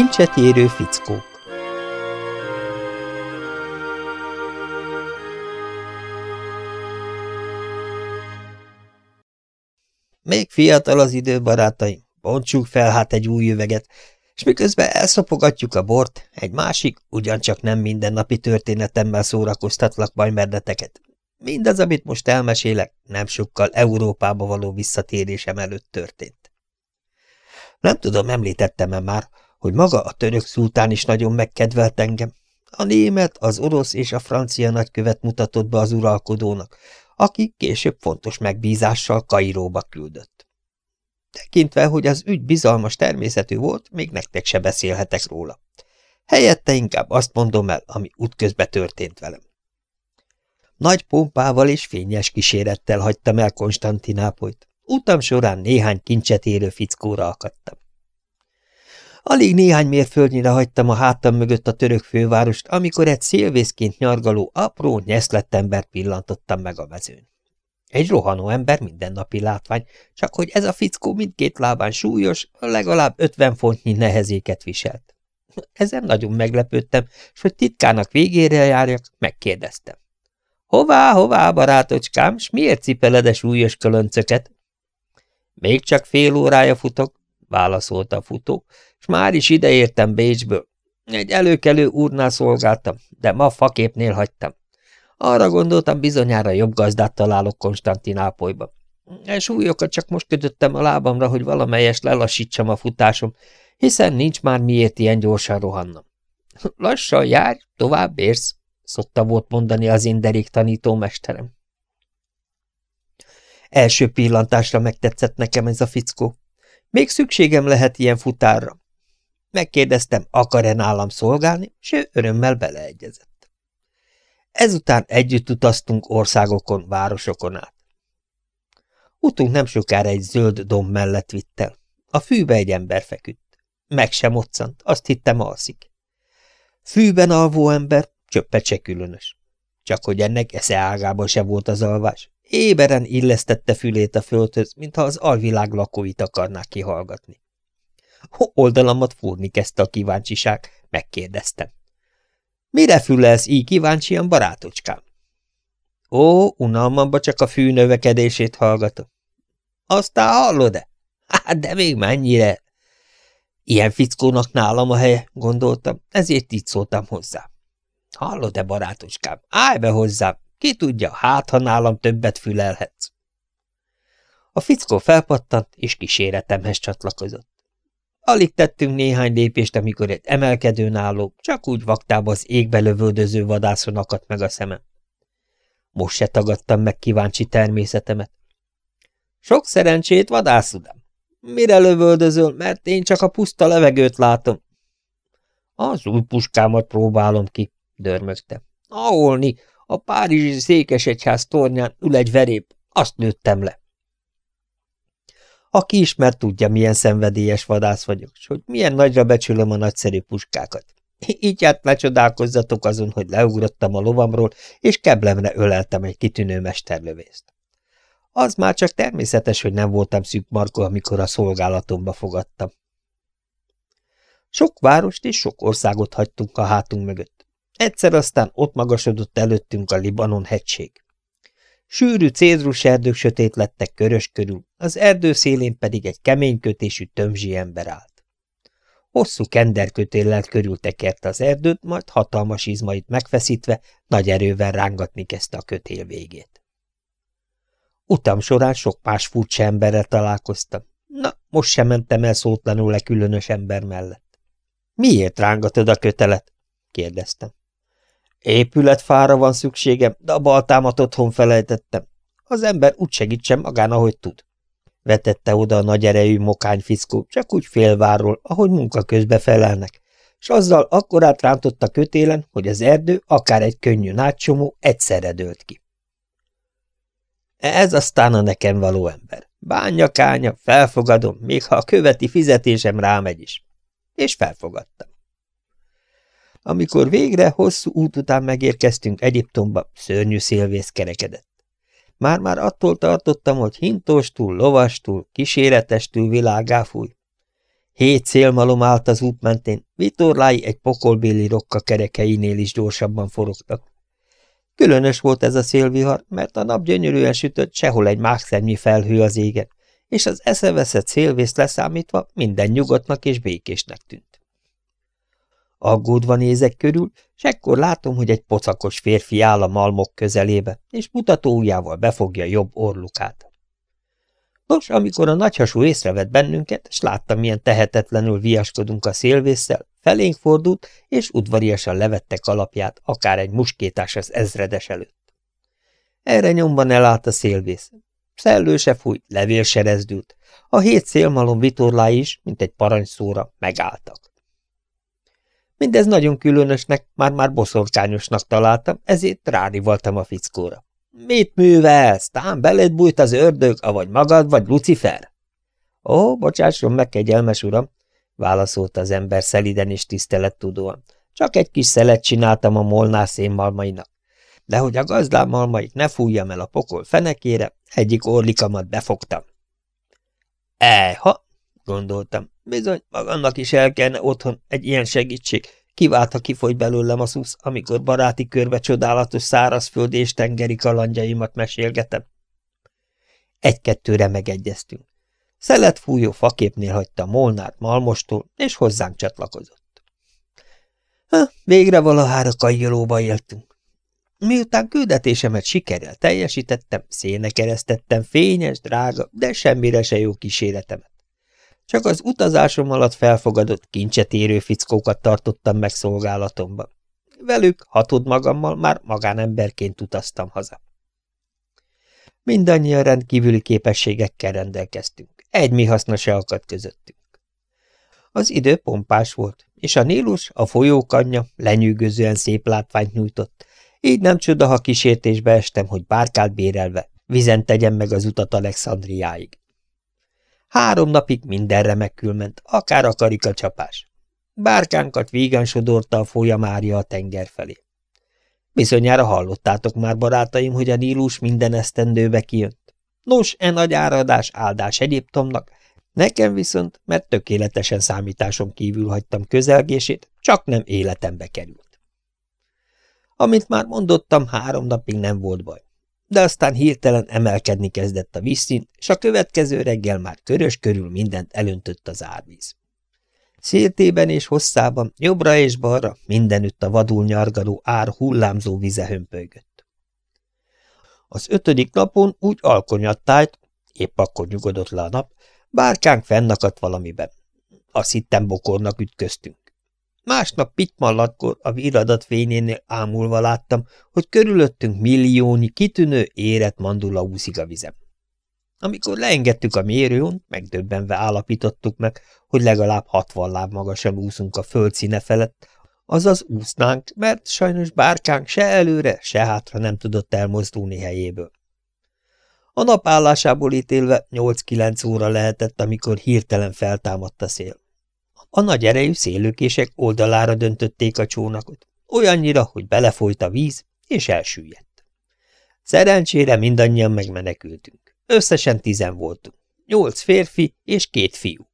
Kincset érő fickók Még fiatal az idő, barátaim, bontsuk fel hát egy új üveget, és miközben elszopogatjuk a bort, egy másik, ugyancsak nem mindennapi történetemmel szórakoztatlak bajmerdeteket. Mindaz, amit most elmesélek, nem sokkal Európába való visszatérésem előtt történt. Nem tudom, említettem-e már, hogy maga a török szultán is nagyon megkedvelt engem. A német, az orosz és a francia nagykövet mutatott be az uralkodónak, aki később fontos megbízással Kairóba küldött. Tekintve, hogy az ügy bizalmas természetű volt, még nektek se beszélhetek róla. Helyette inkább azt mondom el, ami útközbe történt velem. Nagy pompával és fényes kísérettel hagytam el Konstantinápolyt. Utam során néhány kincset érő fickóra akadtam. Alig néhány mérföldnyire hagytam a hátam mögött a török fővárost, amikor egy szélvészként nyargaló, apró, nyeszlett embert pillantottam meg a mezőn. Egy rohanó ember mindennapi látvány, csak hogy ez a fickó mindkét lábán súlyos, legalább ötven fontnyi nehezéket viselt. Ezen nagyon meglepődtem, és hogy titkának végére járjak, megkérdeztem. Hová, hová, barátocskám, s miért cipeled a súlyos kölöncöket? Még csak fél órája futok, válaszolta a futó, és már is ideértem Bécsből. Egy előkelő úrnál szolgáltam, de ma faképnél hagytam. Arra gondoltam, bizonyára jobb gazdát találok Konstantinápolyba. E súlyokat csak most kötöttem a lábamra, hogy valamelyes lelassítsam a futásom, hiszen nincs már miért ilyen gyorsan rohannom. Lassan járj, tovább érsz, szokta volt mondani az inderék tanítómesterem. Első pillantásra megtetszett nekem ez a fickó. Még szükségem lehet ilyen futárra. Megkérdeztem, akar-e nálam szolgálni, és ő örömmel beleegyezett. Ezután együtt utaztunk országokon, városokon át. Utunk nem sokára egy zöld domb mellett vitt el. A fűbe egy ember feküdt. Meg sem moccant, azt hittem alszik. Fűben alvó ember, csöppet se különös. Csak hogy ennek esze ágában se volt az alvás. Éberen illesztette fülét a földhöz, mintha az alvilág lakóit akarnák kihallgatni. Oldalamat fúrni kezdte a kíváncsiság, megkérdeztem. Mire fülelsz így kíváncsian, barátocskám? Ó, unalmamba csak a fű növekedését hallgatom. Aztán hallod-e? Hát, de még mennyire? Ilyen fickónak nálam a helye, gondoltam, ezért így szóltam hozzá. Hallod-e, barátocskám? Állj be hozzám, ki tudja, hát, ha nálam többet fülelhetsz. A fickó felpattant, és kíséretemhez csatlakozott. Alig tettünk néhány lépést, amikor egy emelkedőn álló, csak úgy vaktába az égbe lövöldöző vadászon akadt meg a szemem. Most se tagadtam meg kíváncsi természetemet. Sok szerencsét, vadász uram! Mire lövöldözöl, mert én csak a puszta levegőt látom? Az új puskámat próbálom ki, dörmögte. Aholni, a párizsi székesegyház tornyán ül egy verép, azt nőttem le. Aki ismer, tudja, milyen szenvedélyes vadász vagyok, és hogy milyen nagyra becsülöm a nagyszerű puskákat. Így hát ne csodálkozzatok azon, hogy leugrottam a lovamról, és keblemre öleltem egy kitűnő mesterlövészt. Az már csak természetes, hogy nem voltam szűk markó, amikor a szolgálatomba fogadtam. Sok várost és sok országot hagytunk a hátunk mögött. Egyszer aztán ott magasodott előttünk a Libanon hegység. Sűrű cédrus erdők sötét lettek körös körül, az erdő szélén pedig egy kemény kötésű tömzsi ember állt. Hosszú kenderkötéllel körültekerte az erdőt, majd hatalmas izmait megfeszítve nagy erővel rángatni kezdte a kötél végét. Utam során sok más furcsa emberrel találkoztam. Na, most sem mentem el szótlanul le különös ember mellett. – Miért rángatod a kötelet? – kérdeztem. Épületfára van szükségem, de a baltámat otthon felejtettem. Az ember úgy segítsen magán, ahogy tud. Vetette oda a nagy erejű mokány fiszkó, csak úgy félvárról, ahogy munka közbe felelnek, és azzal akkorát rántott a kötélen, hogy az erdő, akár egy könnyű nátsomó, egyszerre dőlt ki. Ez aztán a nekem való ember. Bánja kánya, felfogadom, még ha a követi fizetésem rámegy is. És felfogadtam. Amikor végre hosszú út után megérkeztünk Egyiptomba, szörnyű szélvész kerekedett. Már-már attól tartottam, hogy hintostól, lovastól, kíséretestől világá fúj. Hét szélmalom állt az út mentén, vitorlái egy pokolbéli rokka kerekeinél is gyorsabban forogtak. Különös volt ez a szélvihar, mert a nap gyönyörűen sütött, sehol egy mákszernyi felhő az égen, és az eszeveszett szélvész leszámítva minden nyugodtnak és békésnek tűnt. Aggódva nézek körül, s ekkor látom, hogy egy pocakos férfi áll a malmok közelébe, és mutatójával befogja jobb orlukát. Nos, amikor a nagyhasú észrevett bennünket, s láttam, milyen tehetetlenül viaskodunk a szélvészsel, felénk fordult, és udvariasan levette kalapját, akár egy muskétás az ezredes előtt. Erre nyomban elállt a szélvész. Szellő se fújt, levél se rezdült. A hét szélmalom vitorlái is, mint egy parancsszóra, megálltak. Mindez nagyon különösnek, már-már boszorkányosnak találtam, ezért rárivaltam a fickóra. Mit művelsz? Tám beled bújt az ördög, avagy magad, vagy Lucifer? Ó, bocsásson meg, kegyelmes uram, válaszolta az ember szeliden és tisztelettudóan. Csak egy kis szelet csináltam a molnár szénmalmainak. De hogy a gazdám malmait ne fújjam el a pokol fenekére, egyik orlikamat befogtam. Ejha, gondoltam, bizony magamnak is el kellene otthon egy ilyen segítség, Kivált, ha kifogy belőlem a szusz, amikor baráti körbe csodálatos szárazföldi és tengeri kalandjaimat mesélgetem. Egy-kettőre megegyeztünk. Szelet fújó faképnél hagyta Molnárt Malmostól, és hozzánk csatlakozott. Ha, végre valahára kajjolóba éltünk. Miután küldetésemet sikerrel teljesítettem, széne keresztettem fényes, drága, de semmire se jó kíséretemet. Csak az utazásom alatt felfogadott kincset érő fickókat tartottam meg szolgálatomban. Velük, hatod magammal, már magánemberként utaztam haza. Mindannyian rendkívüli képességekkel rendelkeztünk. Egy mi haszna se akadt közöttünk. Az idő pompás volt, és a Nílus, a folyókanya lenyűgözően szép látványt nyújtott, így nem csoda, ha kísértésbe estem, hogy bárkát bérelve vizen tegyem meg az utat Alexandriáig. Három napig minden remekül ment, akár a karikacsapás. Bárkánkat vígan sodorta a folyamária a tenger felé. Bizonyára hallottátok már, barátaim, hogy a Nílus minden esztendőbe kijött. Nos, e nagy áradás áldás Egyiptomnak, nekem viszont, mert tökéletesen számításon kívül hagytam közelgését, csak nem életembe került. Amint már mondottam, három napig nem volt baj de aztán hirtelen emelkedni kezdett a vízszint, és a következő reggel már körös körül mindent elöntött az árvíz. Széltében és hosszában, jobbra és balra mindenütt a vadul nyargaló ár hullámzó vize hömpölygött. Az ötödik napon úgy alkonyat tájt, épp akkor nyugodott le a nap, bárkánk fennakadt valamiben. Azt hittem bokornak ütköztünk. Másnap pitymallatkor a viradat fényénél ámulva láttam, hogy körülöttünk milliónyi kitűnő érett mandula úszik a vizem. Amikor leengedtük a mérőn, megdöbbenve állapítottuk meg, hogy legalább hatvan láb magasan úszunk a föld színe felett, azaz úsznánk, mert sajnos bárkánk se előre, se hátra nem tudott elmozdulni helyéből. A nap állásából ítélve 8-9 óra lehetett, amikor hirtelen feltámadt a szél. A nagy erejű szélőkések oldalára döntötték a csónakot, olyannyira, hogy belefolyt a víz, és elsüllyedt. Szerencsére mindannyian megmenekültünk. Összesen tizen voltunk. Nyolc férfi és két fiú.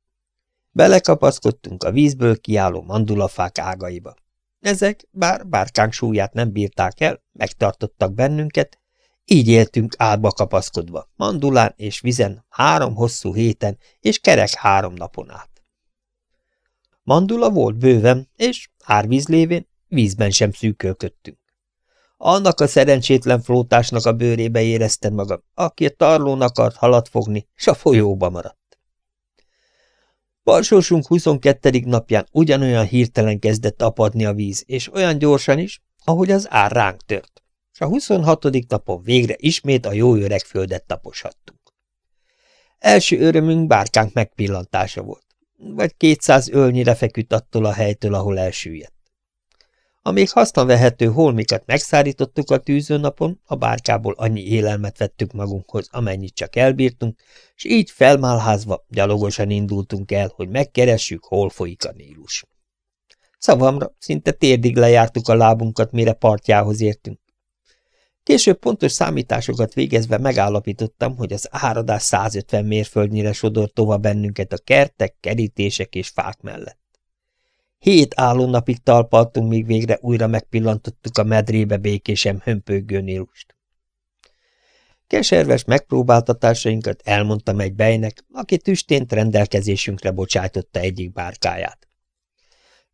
Belekapaszkodtunk a vízből kiálló mandulafák ágaiba. Ezek, bár bárkánk súlyát nem bírták el, megtartottak bennünket, így éltünk álba kapaszkodva, mandulán és vizen három hosszú héten és kerek három napon át. Mandula volt bőven, és árvíz lévén vízben sem szűkölködtünk. Annak a szerencsétlen flótásnak a bőrébe éreztem magam, aki a tarlón akart halat fogni, s a folyóba maradt. Balsósunk 22. napján ugyanolyan hirtelen kezdett apadni a víz, és olyan gyorsan is, ahogy az ár ránk tört, és a 26. napon végre ismét a jó öreg földet taposhattunk. Első örömünk bárkánk megpillantása volt vagy kétszáz ölnyire feküdt attól a helytől, ahol elsüllyedt. Amíg vehető holmikat megszárítottuk a tűzőnapon, a bárkából annyi élelmet vettük magunkhoz, amennyit csak elbírtunk, és így felmálházva gyalogosan indultunk el, hogy megkeressük, hol folyik a Nílus. Szavamra szinte térdig lejártuk a lábunkat, mire partjához értünk. Később pontos számításokat végezve megállapítottam, hogy az áradás 150 mérföldnyire sodor tova bennünket a kertek, kerítések és fák mellett. Hét napig talpaltunk, míg végre újra megpillantottuk a medrébe békésem hömpögő Nilust. Keserves megpróbáltatásainkat elmondtam egy bejnek, aki tüstént rendelkezésünkre bocsájtotta egyik bárkáját.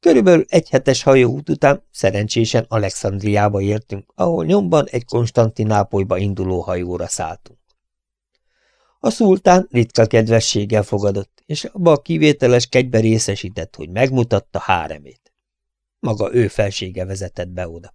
Körülbelül egy hetes hajóút után szerencsésen Alexandriába értünk, ahol nyomban egy Konstantinápolyba induló hajóra szálltunk. A szultán ritka kedvességgel fogadott, és abba a kivételes kegybe részesített, hogy megmutatta háremét. Maga ő felsége vezetett be oda.